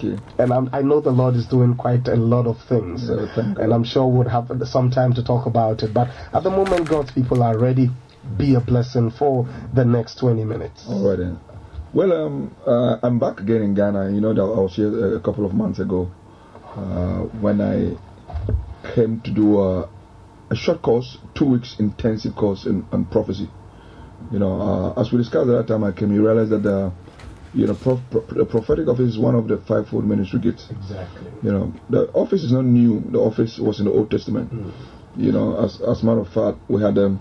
Thank you. And I'm, i know the Lord is doing quite a lot of things. Yeah, and I'm sure we'll have some time to talk about it. But at the moment, God's people are ready. Be a blessing for the next 20 minutes. All right, then. Well, um, uh, I'm back again in Ghana. You know that I was here a couple of months ago uh, when I came to do a, a, short course, two weeks intensive course in, on prophecy. You know, uh, as we discussed at that time, I came, you realize that the you know, prof, pro, the prophetic office is one of the fivefold ministry gifts. Exactly. You know, the office is not new. The office was in the Old Testament. Mm. You know, as as a matter of fact, we had um,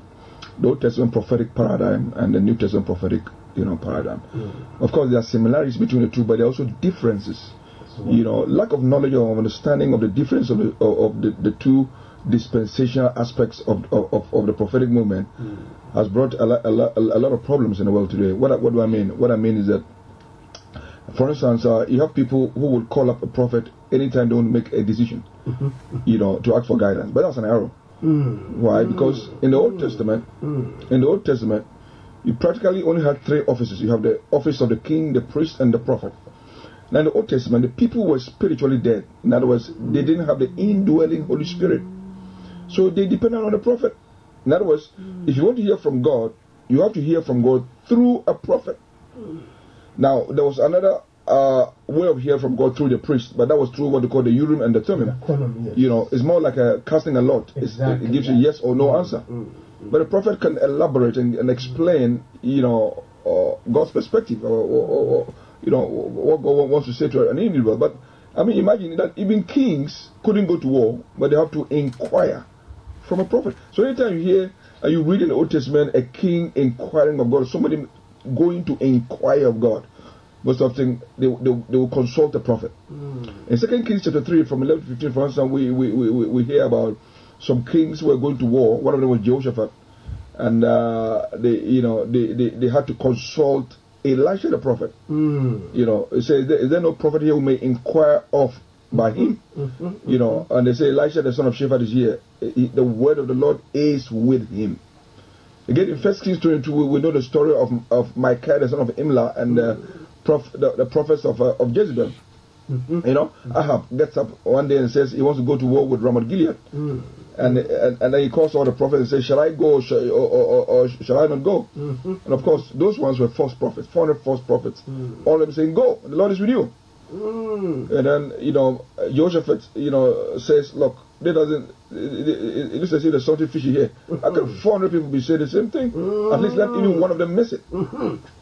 the Old Testament prophetic paradigm and the New Testament prophetic, you know, paradigm. Mm. Of course, there are similarities between the two, but there are also differences. You know, lack of knowledge or understanding of the difference of the of, of the, the two dispensational aspects of, of, of the prophetic movement mm. has brought a lot, a, lot, a lot of problems in the world today. What, what do I mean? What I mean is that for instance, uh, you have people who would call up a prophet anytime they want to make a decision, mm-hmm. you know, to ask for guidance. But that's an error. Mm. Why? Because in the Old Testament, mm. in the Old Testament, you practically only had three offices. You have the office of the king, the priest, and the prophet. Now, in the Old Testament, the people were spiritually dead. In other words, they didn't have the indwelling Holy Spirit. So they depended on the prophet. In other words, if you want to hear from God, you have to hear from God through a prophet. Now, there was another uh, way of hearing from God through the priest, but that was through what they call the Urim and the Thummim. Yes. You know, it's more like a casting a lot. Exactly. It gives you yes or no mm, answer. Mm, mm, but a prophet can elaborate and, and explain, you know, uh, God's perspective, or, or, or, you know, what God wants to say to an individual. But I mean, imagine that even kings couldn't go to war, but they have to inquire from a prophet. So anytime you hear, uh, you read in the Old Testament, a king inquiring of God, somebody going to inquire of God. Most often, they, they, they will consult the prophet. Mm. In Second Kings chapter 3, from 11 to 15, for instance, we, we, we, we hear about some kings who were going to war. One of them was Jehoshaphat. And uh, they, you know, they, they, they had to consult Elisha the prophet. Mm. You know, it says, Is there no prophet here who may inquire of by him? Mm-hmm. You know, and they say, Elisha the son of Shaphat is here. He, the word of the Lord is with him. Again, in First Kings 22, we, we know the story of, of Micaiah, the son of Imlah, and the, prof, the, the prophets of, uh, of Jezebel. Mm-hmm. You know, mm-hmm. Ahab gets up one day and says he wants to go to war with Ramoth Gilead. Mm. And, and, and then he calls all the prophets and says, Shall I go or, or, or, or shall I not go? Mm-hmm. And of course, those ones were false prophets, 400 false prophets. Mm. All of them saying, Go, the Lord is with you. Mm. And then, you know, Jehoshaphat, you know, says, Look, that doesn't, it, it, it looks as if there's something fishy here. Mm-hmm. How can 400 people be saying the same thing? Mm-hmm. At least let even one of them miss it.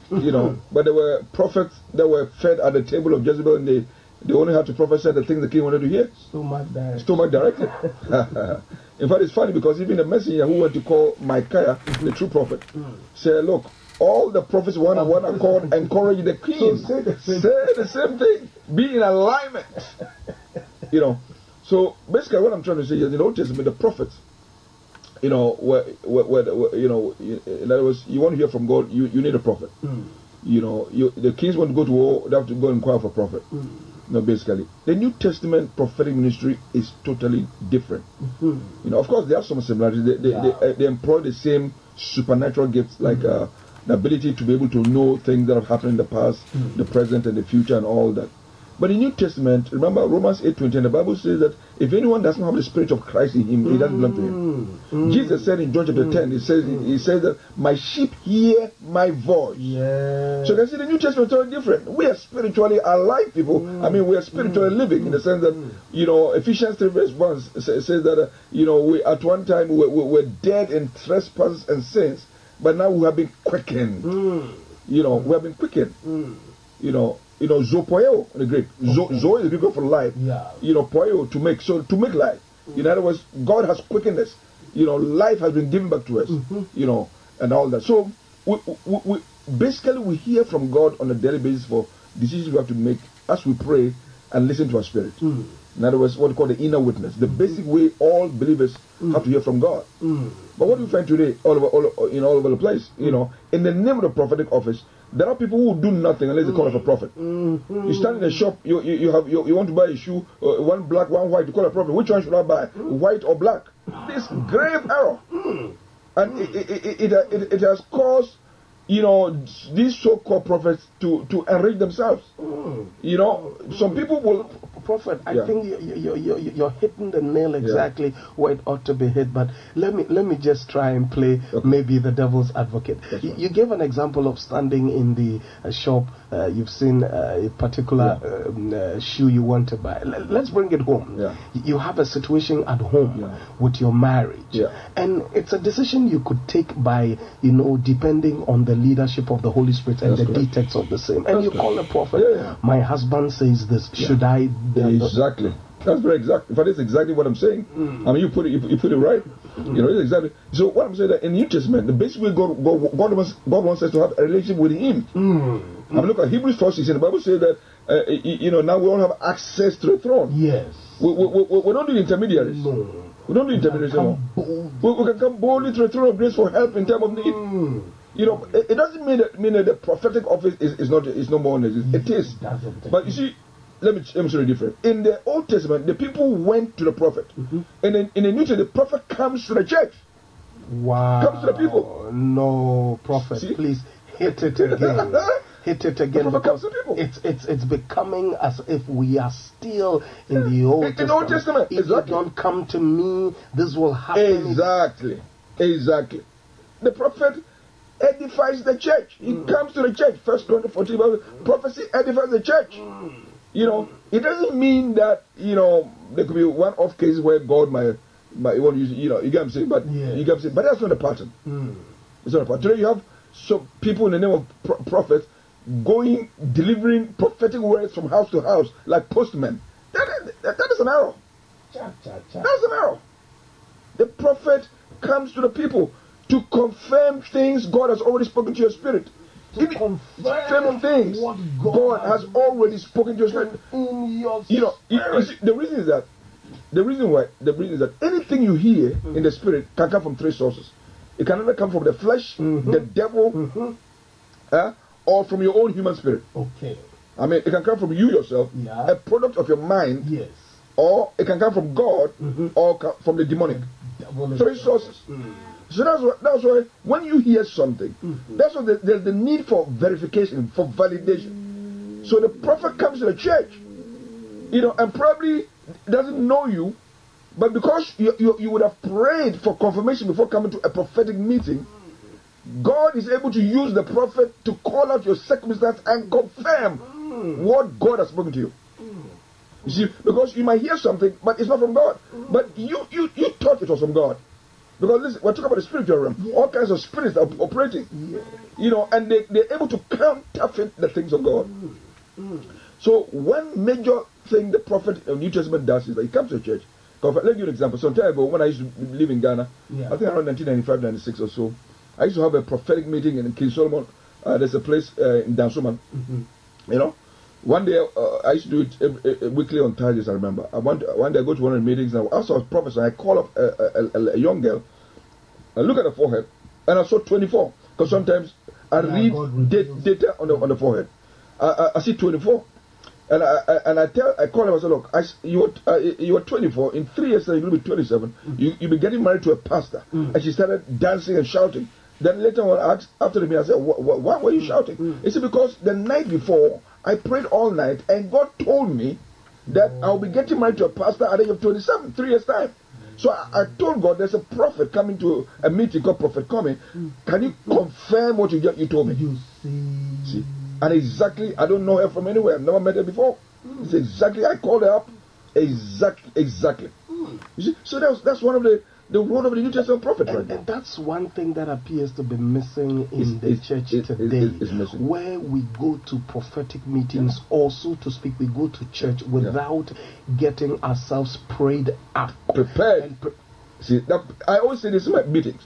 You know, but there were prophets that were fed at the table of Jezebel and they, they only had to prophesy the things the king wanted to hear. Stomach directly. Stomach directly. In fact, it's funny because even the messenger who went to call Micaiah, the true prophet, mm. said, Look, all the prophets one on one accord encourage the king. So say, the same, say the same thing. Be in alignment. you know. So basically, what I'm trying to say is, in the Old Testament, the prophets, you know, where, where, where, you know, in other words, you want to hear from God, you, you need a prophet. Mm. You know, you, the kings want to go to war, they have to go and inquire for a prophet. Mm. No, basically, the New Testament prophetic ministry is totally different. Mm-hmm. You know, of course, there are some similarities. They, they, they, uh, they, employ the same supernatural gifts, like mm-hmm. uh, the ability to be able to know things that have happened in the past, mm-hmm. the present, and the future, and all that. But in the New Testament, remember Romans 8:20, the Bible says that if anyone doesn't have the Spirit of Christ in him, he doesn't belong to him. Mm. Jesus said in John chapter mm. 10, he says he says that my sheep hear my voice. Yeah. So you can see the New Testament is totally different. We are spiritually alive people. Mm. I mean, we are spiritually mm. living in the sense that mm. you know Ephesians 3 verse 1 says, says that uh, you know we at one time we, we were dead in trespasses and sins, but now we have been quickened. Mm. You know, we have been quickened. You know, you know, zopoeo in the Greek. Zo, zo is the Greek for life. Yeah. You know, poeo to make. So to make life. Mm-hmm. In other words, God has quickened us. You know, life has been given back to us. Mm-hmm. You know, and all that. So we, we, we, basically we hear from God on a daily basis for decisions we have to make as we pray and listen to our spirit. Mm. In other words, what we call the inner witness, the mm-hmm. basic way all believers mm. have to hear from God. Mm. But what do we find today, all over, all, in all over the place? You know, in the name of the prophetic office, there are people who do nothing unless they call a prophet. Mm-hmm. You stand in a shop, you, you, you have you, you, want to buy a shoe, uh, one black, one white, you call a prophet. Which one should I buy, white or black? This grave error. And it, it, it, it, it, has caused you know, these so-called prophets to to enrich themselves. Mm. You know, some people will. Prophet, I yeah. think you, you, you, you're hitting the nail exactly yeah. where it ought to be hit. But let me let me just try and play okay. maybe the devil's advocate. You, you, gave an example of standing in the uh, shop. Uh, you've seen uh, a particular yeah. um, uh, shoe you want to buy. L- let's bring it home. You have a situation at home with your marriage, and it's a decision you could take by you know depending on the leadership of the Holy Spirit and That's the correct. details of the same. And That's you correct. call a prophet. Yeah, yeah. My husband says this. Yeah. Should I? exactly. That's very exact. But it's exactly what I'm saying. Mm. I mean, you put it, you, you put it right. Mm. You know, it's exactly. So what I'm saying that in the New Testament, the basic way God, God, God wants, God wants us to have a relationship with Him. Mm. I mean, look at Hebrews 4 16. The Bible says that uh, you know now we all have access to the throne. Yes. We, we, we, we don't need intermediaries. No. We don't need intermediaries anymore. We, we, can come boldly to the throne of grace for help in time of need. Mm. You know, it, it, doesn't mean that, mean that the prophetic office is, is not is no more. It, it is. But you see, let me let me show you different. In the Old Testament, the people went to the prophet, mm-hmm. and in, in the New Testament, the prophet comes to the church. Wow. Comes to the people. No, prophet, see? please hit it again. hit it again because it's it's it's becoming as if we are still in the Old in, Testament. In the Old Testament, if exactly. you don't come to me, this will happen. Exactly, exactly. The prophet edifies the church. He mm. comes to the church. First 20, 14, prophecy edifies the church. Mm. You know, it doesn't mean that, you know, there could be one off cases where God might, might want to use, you know, you get what I'm saying? But, yeah. you get what I'm saying? But that's not the pattern. Mm. It's not a pattern. Today you have some people in the name of pro- prophets going, delivering prophetic words from house to house like postmen. That, that, that is an error. Cha, cha, cha. That's an error. The prophet comes to the people to confirm things God has already spoken to your spirit. To confirm things God, God, has already spoken to your spirit. In your you know, you the reason is that the reason why the reason is that anything you hear mm-hmm. in the spirit can come from three sources. It can either come from the flesh, mm-hmm. the devil, mm-hmm. uh, or from your own human spirit. Okay. I mean, it can come from you yourself, yeah. a product of your mind. Yes. Or it can come from God, mm-hmm. or from the demonic. Three sources. Mm. So that's why, that's why when you hear something, mm-hmm. that's why there's the need for verification, for validation. So the prophet comes to the church, you know, and probably doesn't know you, but because you, you, you would have prayed for confirmation before coming to a prophetic meeting, God is able to use the prophet to call out your circumstance and confirm mm. what God has spoken to you. Mm. You see, because you might hear something, but it's not from God. Mm. But you you you thought it was from God. Because listen, we're talking about the spiritual realm. Yeah. All kinds of spirits are operating. Yeah. You know, and they, they're able to counterfeit the things of God. Mm. Mm. So one major thing the prophet of New Testament does is that he comes to church. Let me give you an example. Some time ago, when I used to live in Ghana, yeah. I think around 1995, 96 or so, I used to have a prophetic meeting in King Solomon. Uh, there's a place uh, in Dansoman. Mm-hmm. You know, one day uh, I used to do it weekly on Thursdays. I remember. I want one day I go to one of the meetings and as I was prophesying, I call up a, a, a, young girl. I look at her forehead and I saw 24 because sometimes I yeah, read date, data on the on the forehead. I, I, I see 24. And I, I, and I tell I call him I say look I, you were uh, you were 24 in three years you'll be 27 mm. you you'll be getting married to a pastor mm. and she started dancing and shouting then later on I asked after the meeting I said why were you mm. shouting mm. he said because the night before I prayed all night, and God told me that oh. I'll be getting married to a pastor at the age of 27, three years' time. So I, I, told God, there's a prophet coming to a meeting called Prophet Kome. Hmm. Can you confirm what you you told me? You see. see. And exactly, I don't know her from anywhere. I've never met her before. Hmm. It's exactly, I called her up. Exactly, exactly. Hmm. You see, so that's that's one of the the word of the New Testament prophet and, right and that's one thing that appears to be missing in it's, the it's, church it, today. Where we go to prophetic meetings, yeah. or so to speak, we go to church without yeah. getting ourselves prayed up. Prepared. Pre- See, that, I always say this in my meetings.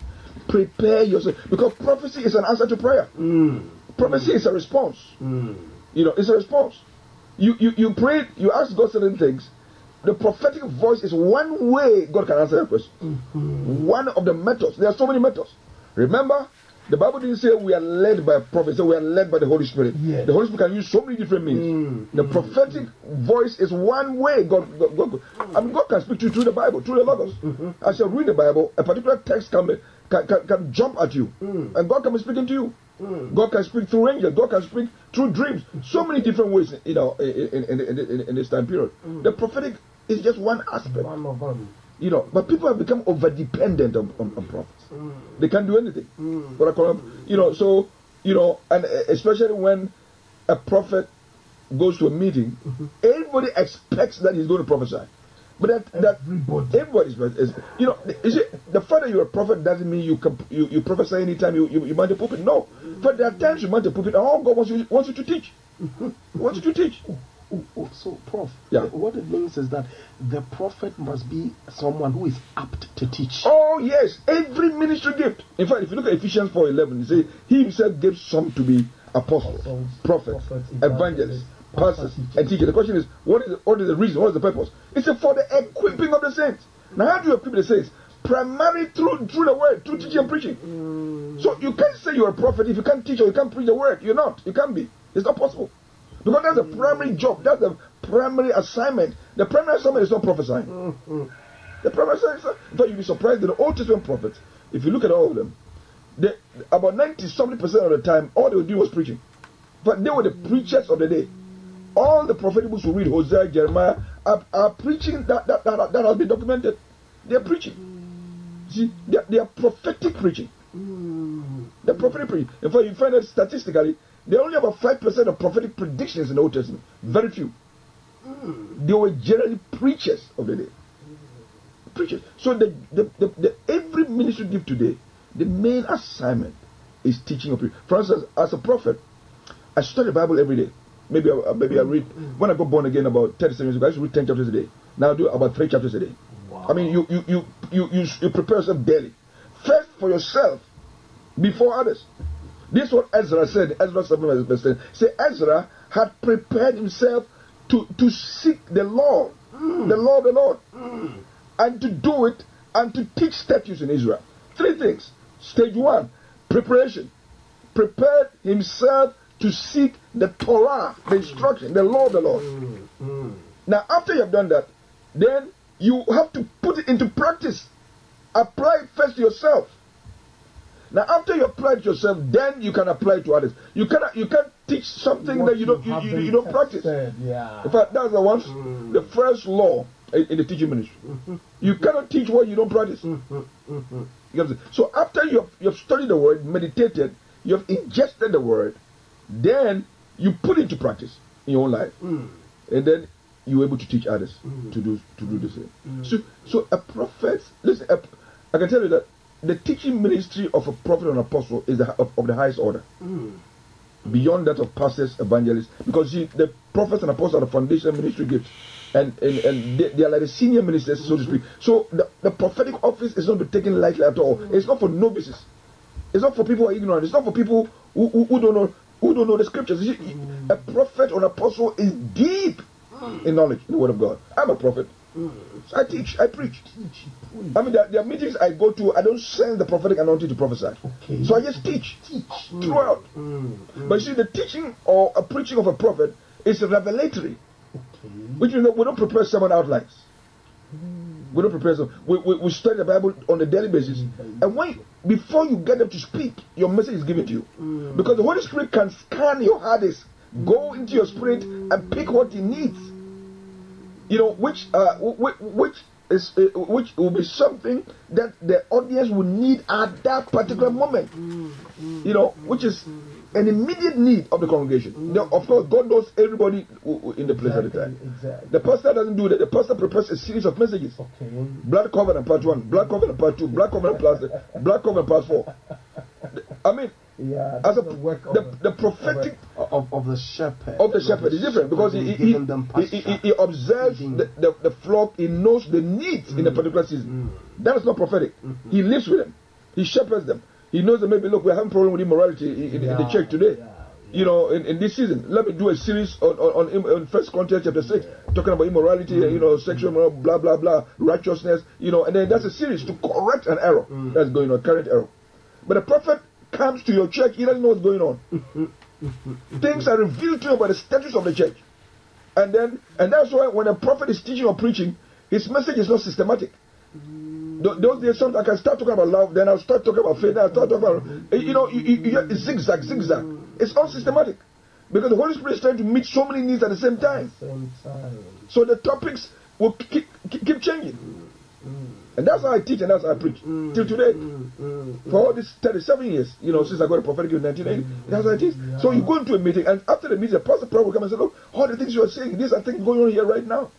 Prepare yourself. Because prophecy is an answer to prayer. Mm. Prophecy mm. is a response. Mm. You know, it's a response. You, you, you pray, you ask God certain things, the prophetic voice is one way God can answer that question. Mm-hmm. One of the methods. There are so many methods. Remember, the Bible didn't say we are led by prophets, so we are led by the Holy Spirit. Yes. The Holy Spirit can use so many different means. Mm-hmm. The prophetic voice is one way God, God, God, I mean, God can speak to you through the Bible, through the Logos. Mm-hmm. As you read the Bible, a particular text can be, can, can, can jump at you, mm. and God can be speaking to you. Mm. God can speak through angels. God can speak through dreams. So many different ways, you know, in, in, in, in, in this time period. Mm. The prophetic is just one aspect. One of them. You know, but people have become over dependent on, on, on prophets. Mm. They can't do anything. Mm. What I call them, you know, so you know, and especially when a prophet goes to a meeting, mm-hmm. everybody expects that he's going to prophesy. But that, that everybody. everybody's is, you know is it the fact that you're a prophet doesn't mean you can you, you prophesy anytime you, you you mount a pulpit. No, but there are times you mount a pulpit and all God wants you wants you to teach. wants you to teach. Oh, oh, so, Prof, yeah. what it means is that the prophet must be someone who is apt to teach. Oh yes, every ministry gift. In fact, if you look at Ephesians four eleven, he says he himself gave some to be apostles, apostles prophets, prophets, evangelists pastors and teachers. The question is, what is the, what is the reason? What is the purpose? It's for the equipping of the saints. Now, how do you equip the saints? Primarily through through the word, through teaching and preaching. Mm. So you can't say you're a prophet if you can't teach or you can't preach the word. You're not. You can't be. It's not possible. Because that's the primary job. That's the primary assignment. The primary assignment is not prophesying. The primary assignment. In fact, you'd be surprised that the Old Testament prophets, if you look at all of them, they, about 90 something percent of the time, all they would do was preaching. But they were the preachers of the day all the prophetic books we read, Hosea, Jeremiah, are, are preaching that, that, that, that has been documented. They are preaching. See, they they are prophetic preaching. The prophetic preaching. In fact, you find that statistically, there are only about 5% of prophetic predictions in the Old Testament. Very few. Hmm. They were generally preachers of the day. Preachers. So the, the, the, the every ministry give today, the main assignment is teaching of people. For instance, as a prophet, I study the Bible every day. Maybe I, uh, maybe I read when I got born again about 37 years ago. I used to read 10 chapters a day. Now I do about three chapters a day. Wow. I mean, you you you you you, you prepare yourself daily. First for yourself, before others. This is what Ezra said. Ezra 7 verse 10. Say Ezra had prepared himself to to seek the Lord, mm. the Lord, the Lord, mm. and to do it and to teach statutes in Israel. Three things. Stage one, preparation. Prepared himself to seek the Torah, the instruction, the law of the Lord. Mm. Now, after you have done that, then you have to put it into practice. Apply it first yourself. Now, after you apply it yourself, then you can apply it to others. You cannot, you can't teach something what that you don't, you, you, you don't practice. yeah. In fact, that's the one, mm. the first law in, in the teaching ministry. You cannot teach what you don't practice. So after you have, you have studied the word, meditated, you have ingested the word, then you put it into practice in your own life, mm. and then you're able to teach others mm. to do to do the same. Mm. So, so a prophet. Listen, a, I can tell you that the teaching ministry of a prophet and apostle is the, of, of the highest order, mm. beyond that of pastors, evangelists, because the prophets and apostles are the foundation ministry gifts. And, and, and they, they, are like the senior ministers, so to speak. So the, the prophetic office is not to be taken lightly at all. It's not for novices. It's not for people who are ignorant. It's not for people who, who, who don't know who don't know the scriptures. A prophet or apostle is deep in knowledge in the word of God. I'm a prophet. So I teach, I preach. I mean, there, there, are meetings I go to, I don't send the prophetic anointing to prophesy. Okay. So I just teach, teach. throughout. Mm. Mm. But you see, the teaching or a preaching of a prophet is revelatory, okay. which means that we don't prepare sermon outlines. We don't prepare some. We, we, we study the Bible on a daily basis. And when before you get them to speak, your message is given to you. Mm. Because the Holy Spirit can scan your hardest, go into your spirit and pick what he needs. You know, which uh, which, which is uh, which will be something that the audience will need at that particular moment. You know, which is an immediate need of the congregation. Mm. Now, of course, God knows everybody in the place exactly, at the time. Exactly. The pastor doesn't do that. The pastor prepares a series of messages. Okay. Blood covenant part one, blood covenant part two, blood covenant part three, blood covenant part four. I mean, yeah, as a, the, the, the, prophetic of, of, of, the shepherd of the shepherd is different because he, he, he, he, he observes the, the, the, flock, he knows the needs mm. in a particular season. Mm. That is not prophetic. Mm-hmm. He lives with them, he shepherds them. He knows that maybe, look, we're having a problem with immorality in, in, yeah, in the church today. Yeah, yeah. You know, in, in, this season, let me do a series on on, on, on First Corinthians chapter six, talking about immorality, mm. you know, sexual, mm. blah blah blah, righteousness, you know, and then that's a series to correct an error mm. that's going on, current error. But the prophet comes to your church, he doesn't know what's going on. Things are revealed to him about the status of the church, and then and that's why when a prophet is teaching or preaching, his message is not systematic. Mm. those days, sometimes I can start talking about love, then I'll start talking about faith, then I'll start talking about, you know, you, you, you, zigzag, zigzag. Mm. It's unsystematic. Because the Holy Spirit is trying to meet so many needs at the same time. Same time. So the topics will keep, keep changing. Mm. mm. And that's how I teach and that's how I preach. Mm, Till today. Mm, mm, for all these 37 years, you know, since I got a prophetic in 1980, that's how I teach. Yeah. So you go into a meeting and after the meeting, the pastor probably will come and say, Look, all the things you are saying, these are things going on here right now.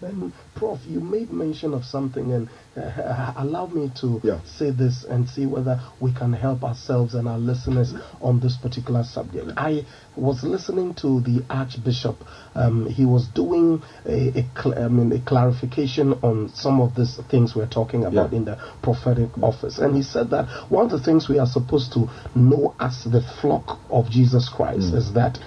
Then, Prof, you made mention of something, and uh, allow me to yeah. say this and see whether we can help ourselves and our listeners on this particular subject. I was listening to the Archbishop. Um, he was doing a, a, cl- I mean, a clarification on some of these things we're talking about yeah. in the prophetic office, and he said that one of the things we are supposed to know as the flock of Jesus Christ mm. is that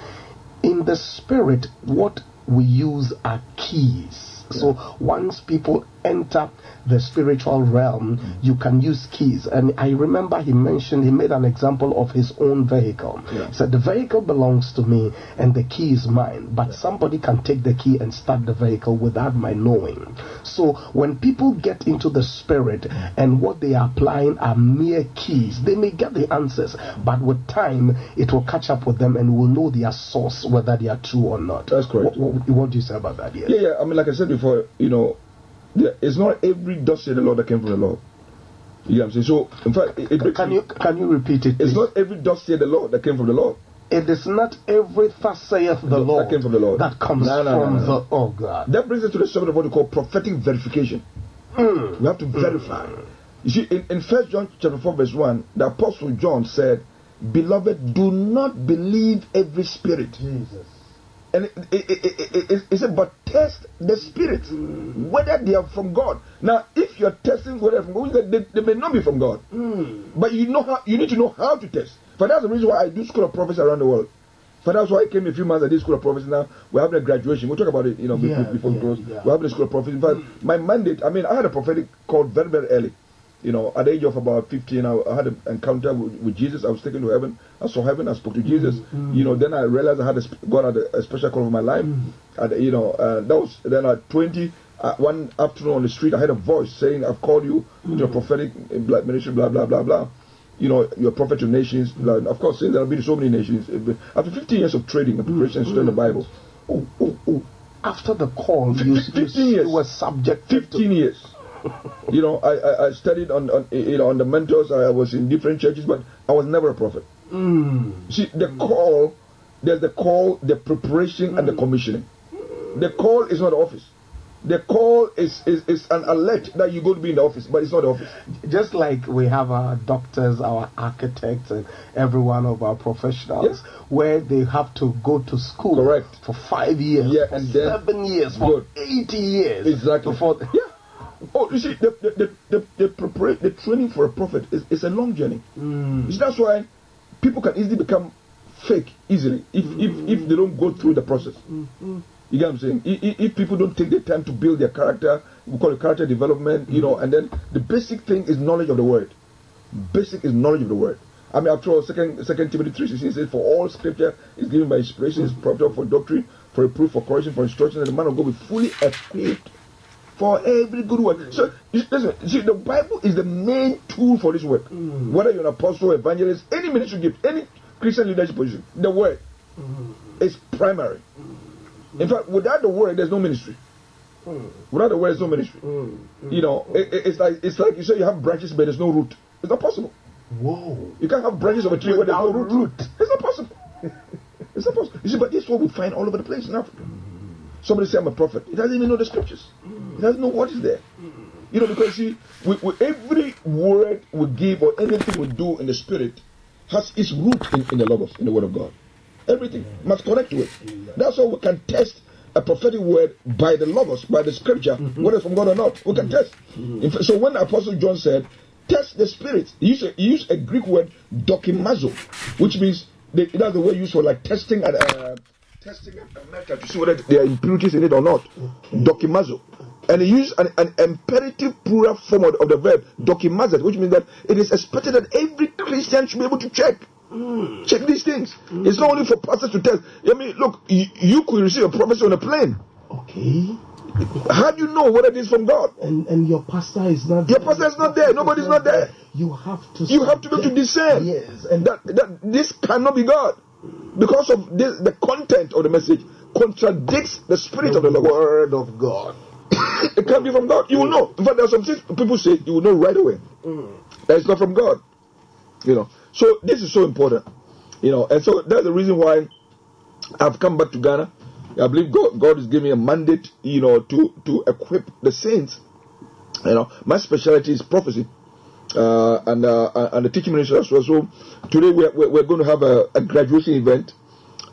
in the spirit, what we use our keys. So once people enter the spiritual realm, mm. you can use keys. And I remember he mentioned, he made an example of his own vehicle. Yeah. He said, The vehicle belongs to me and the key is mine, but yeah. somebody can take the key and start the vehicle without my knowing. So when people get into the spirit mm. and what they are applying are mere keys, they may get the answers, but with time it will catch up with them and will know their source, whether they are true or not. That's correct. What, what, what do you say about that? Yes? Yeah, yeah. I mean, like I said before, you know, it's not every dust said the law that came from the Lord. You know what I'm saying? So, in fact, it, it can you can you repeat it? Please? It's not every dust said the Lord that came from the Lord. It is not every thus saith the, Lord that came from the Lord that comes no, no, from no, the oh God. That brings us to the subject of what we call prophetic verification. Mm. We have to mm. verify. You see, in, in First John chapter four verse one, the apostle John said, "Beloved, do not believe every spirit." Jesus and it, it, it, it, said, but test the spirits, whether they are from God. Now, if you're testing whether from God, they, they may not be from God. Mm. But you know how you need to know how to test. For that's the reason why I do school of prophecy around the world. For that's why I came a few months at this school of prophecy. Now we're having a graduation. We'll talk about it, you know, yeah, before, before yeah, we close. Yeah. We're having a school of prophecy. In fact, mm. my mandate. I mean, I had a prophetic called very very early you know, at the age of about 15, I, I had an encounter with, with, Jesus. I was taken to heaven. I saw heaven. I spoke to Jesus. Mm-hmm. You know, then I realized I had a, God had a, a special call for my life. Mm-hmm. And, you know, uh, that was then at 20. Uh, one afternoon on the street, I heard a voice saying, "I've called you mm-hmm. to a prophetic ministry." Blah blah blah blah. You know, you're a prophet to nations. Mm-hmm. Of course, since there have been so many nations. After 15 years of trading and preparation studying the Bible. Oh, oh, oh. After the call, you, 15 you, years. you were subject 15 to... years you know, I, I, I, studied on, on you know on the mentors. I was in different churches, but I was never a prophet. Mm. See, the call, there's the call, the preparation, mm. and the commissioning. The call is not office. The call is, is, is an alert that you go to be in the office, but it's not the office. Just like we have our doctors, our architects, and every one of our professionals, yes. where they have to go to school Correct. for five years, yeah, and seven years, for good. 80 years. Exactly. Before, yeah. Oh, you see, the the the the, the, the training for a prophet is, is a long journey. Mm. See, that's why people can easily become fake easily if mm. if if they don't go through the process. Mm. You get what I'm saying? If, if, people don't take the time to build their character, we call it character development, you know, and then the basic thing is knowledge of the word. Basic is knowledge of the word. I mean, after all, second second Timothy three sixteen says, "For all Scripture is given by inspiration, is profitable for doctrine, for reproof, for correction, for instruction, that the man of God be fully equipped for every good work. So listen, see, the Bible is the main tool for this work. Mm. Whether you're an apostle, evangelist, any ministry gift, any Christian leadership position, the word mm. is primary. Mm. In fact, without the word, there's no ministry. Mm. Without the word, there's no ministry. Mm. You know, it, it's like it's like you say you have branches, but there's no root. It's not possible. Whoa! You can't have branches of a tree without no root. root. It's not possible. it's not possible. You see, but this is what we find all over the place in Africa. Somebody say I'm a prophet. He doesn't even know the scriptures. He doesn't know what is there. You know, because see, we, we, every word we give or anything we do in the spirit has its root in, in the logos, in the word of God. Everything must connect to it. That's how we can test a prophetic word by the logos, by the scripture, mm-hmm. whether it's from God or not. We can test. Mm-hmm. so when Apostle John said, test the spirit, he used a, he used a Greek word, dokimazo, which means the, that's the word used for like testing and uh, testing a metal to see whether there are impurities in it or not. Dokimazo. And he used an, an imperative plural form of, of the verb, dokimazete, which means that it is expected that every Christian should be able to check. Mm. Check these things. Mm. It's not only for pastors to test. I mean, look, you, you could receive a prophecy on a plane. Okay. How do you know whether it is from God? And and your pastor is not. Your pastor is not there. Nobody's not there. You have to. You have to be able to discern. Yes, and that that this cannot be God because of this, the content of the message contradicts the spirit the of the word of God. it can't be from God. You will know. In fact, there are some things people say you will know right away. Mm. That it's not from God. You know. So this is so important. You know, and so that's the reason why I've come back to Ghana. I believe God, God is giving me a mandate, you know, to to equip the saints. You know, my specialty is prophecy. Uh, and uh, and the teaching ministry as well. So today we're, we're going to have a, a graduation event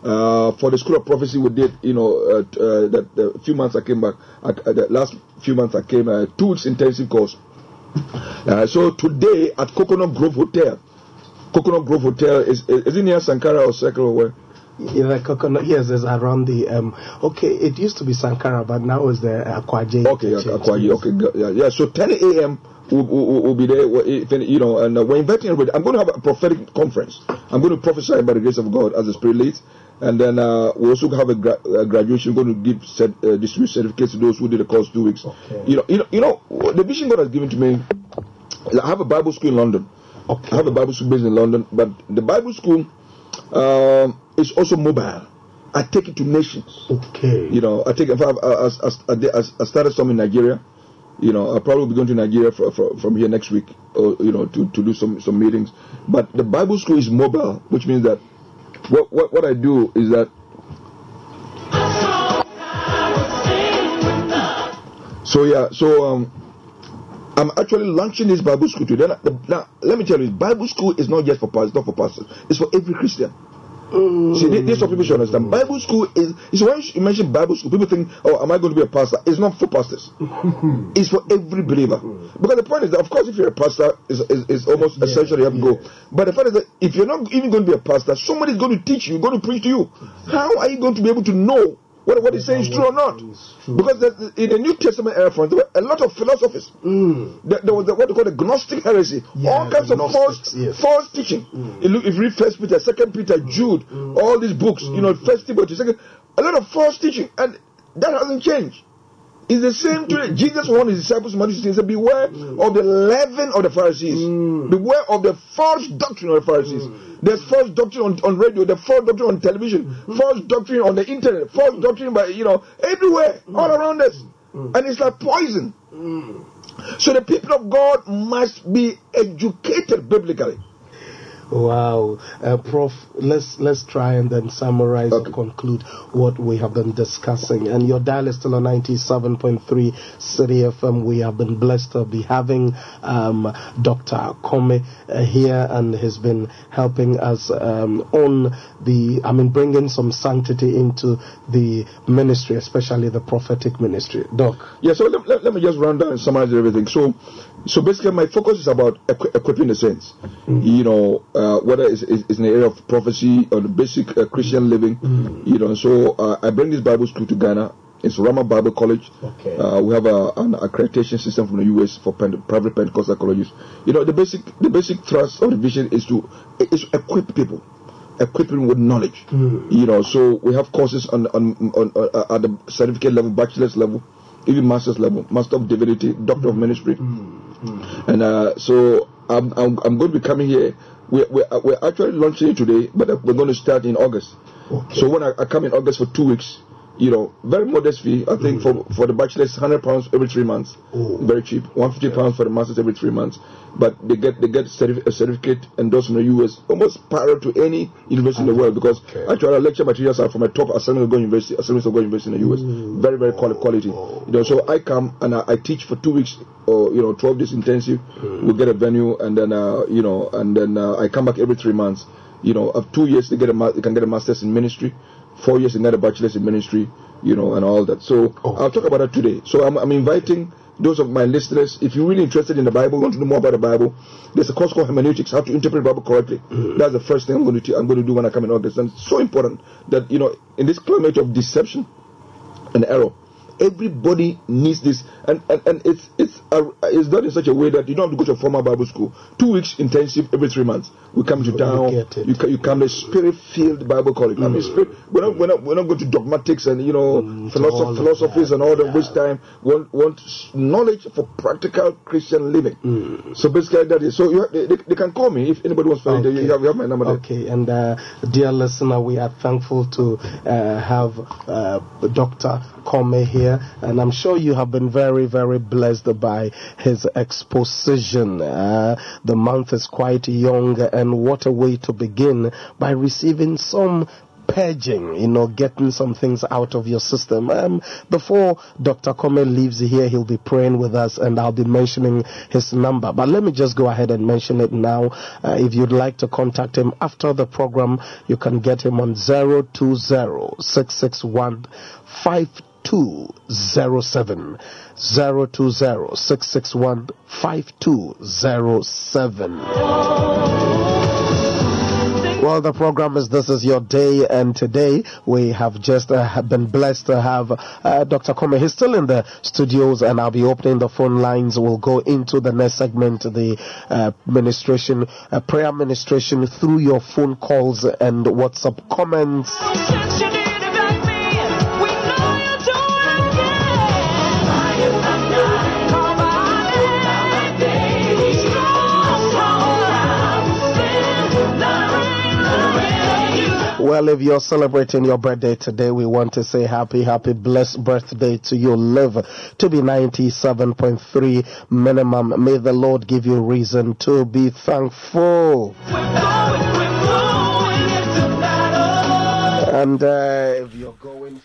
uh, for the School of Prophecy, we did, you know, uh, uh, that the few months I came back, uh, the last few months I came, uh, two weeks intensive course. So today at Coconut Grove Hotel, Coconut Grove Hotel is is it near Sankara or Circle or where? Yeah, the coconut. Yes, it's around the. Um, okay, it used to be Sankara, but now it's the Akwaje. Okay, Akwaje. Okay, yeah, yeah. So 10 a.m. We'll, we'll, we'll, be there. You know, and uh, we're inviting everybody. I'm going to have a prophetic conference. I'm going to prophesy by the grace of God as the Spirit leads. And then uh, we also have a, gra- a, graduation. We're going to give set, uh, distribute certificates to those who did the course two weeks. Okay. You know, you know, you know, the vision God has given to me. I have a Bible school in London. Okay. I have a Bible school based in London, but the Bible school um, is also mobile. I take it to nations. Okay. You know, I take it. I, I, I, I started some in Nigeria. You know, I'll probably be going to Nigeria for, for, from here next week, or you know, to, to do some some meetings. But the Bible school is mobile, which means that what, what, what I do is that. So yeah, so um, I'm actually launching this Bible school today. Now, let me tell you, Bible school is not just for pastors, not for pastors. It's for every Christian. Mm. See, this is what people should understand. Bible school is, is when you mention Bible school, people think, oh, am I going to be a pastor? It's not for pastors. it's for every believer. Because the point is that, of course, if you're a pastor, it's, it's, it's almost yeah, essential you have to go. But the fact is that if you're not even going to be a pastor, somebody's going to teach you, going to preach to you. How are you going to be able to know what, what he's saying is true or not. True. Because the, in the New Testament era, there were a lot of philosophers. Mm. There, there, was the, what they call the Gnostic heresy. Yeah, all kinds of false, yes. false teaching. Mm. If you read First Peter, Second Peter, mm. Jude, mm. all these books, you know, mm. First Timothy, Second, a lot of false teaching, and that hasn't changed. It's the same today. Jesus warned his disciples, Matthew said, Beware mm. of the leaven of the Pharisees. Mm. Beware of the false doctrine of the Pharisees. Mm. There's false doctrine on, on radio, the false doctrine on television, mm-hmm. false doctrine on the internet, false doctrine by, you know, everywhere, mm. all around us. Mm. And it's like poison. Mm. So the people of God must be educated biblically. Wow, uh, Prof. Let's let's try and then summarize okay. or conclude what we have been discussing. And your dial is still on ninety seven point three City FM. We have been blessed to be having um, Dr. Kome uh, here, and he's been helping us um, on the. I mean, bringing some sanctity into the ministry, especially the prophetic ministry. Doc. Yeah. So let, let, let me just run down and summarize everything. So so basically, my focus is about equi- equipping the saints. Mm-hmm. You know, uh, whether it's, it's, in the area of prophecy or the basic uh, Christian living. Mm-hmm. You know, so uh, I bring this Bible school to Ghana. It's Rhema Bible College. Okay. Uh, we have a, an accreditation system from the U.S. for private Pentecostal colleges. You know, the basic the basic thrust of the vision is to is to equip people equipping with knowledge. Mm. You know, so we have courses on, on, on, on uh, at the certificate level, bachelor's level, even master's level, master of divinity, doctor of ministry. Mm. Mm. And uh, so I'm, I'm, I'm, going to be coming here. We're, we're, we're actually launching today, but we're going to start in August. Okay. So when I, I, come in August for two weeks, you know, very modest fee. I think for for the bachelor's, hundred pounds every three months, oh. very cheap. One fifty pounds for the masters every three months. But they get they get certif- a certificate endorsed from the US, almost parallel to any university in the world. Because okay. actually, our lecture materials are from a top Assembly of God University, Assembly of God University in the US. Mm. Very very quality quality. Oh. You know, so I come and I, I, teach for two weeks or you know twelve days intensive. Mm. We get a venue and then uh, you know and then uh, I come back every three months. You know, of two years they get a ma- they can get a master's in ministry four years in a bachelor's in ministry, you know, and all that. So oh. I'll talk about that today. So I'm, I'm inviting those of my listeners, if you're really interested in the Bible, want to know more about the Bible, there's a course called hermeneutics, how to interpret the Bible correctly. Mm. That's the first thing I'm going to I'm going to do when I come in August. And it's so important that you know, in this climate of deception and error, Everybody needs this, and and, and it's it's a, it's done in such a way that you don't have to go to a formal Bible school. Two weeks intensive every three months. We come to town. You, you, you come a spirit filled Bible college. Mm. I mean, spirit. We're not, we're not we're not going to dogmatics and you know mm, philosoph- philosophies and all that. Yeah. Which time want want knowledge for practical Christian living. Mm. So basically that is. So you have, they, they, can call me if anybody wants to. Okay. You, have, you have my number. Okay, there. and uh, dear listener, we are thankful to uh, have uh, Dr. Kome here, and I'm sure you have been very, very blessed by his exposition. Uh, the month is quite young, and what a way to begin by receiving some purging, you know, getting some things out of your system. Um, before Dr. Kome leaves here, he'll be praying with us and I'll be mentioning his number. But let me just go ahead and mention it now. Uh, if you'd like to contact him after the program, you can get him on 020 661 5207 020 661 5207 well, the program is This Is Your Day, and today we have just uh, been blessed to have uh, Dr. Kome. He's still in the studios, and I'll be opening the phone lines. We'll go into the next segment, the uh, ministration, uh, prayer ministration through your phone calls and WhatsApp comments. Well, if you're celebrating your birthday today, we want to say happy, happy, blessed birthday to you. Live to be 97.3 minimum. May the Lord give you reason to be thankful. And uh, if you're going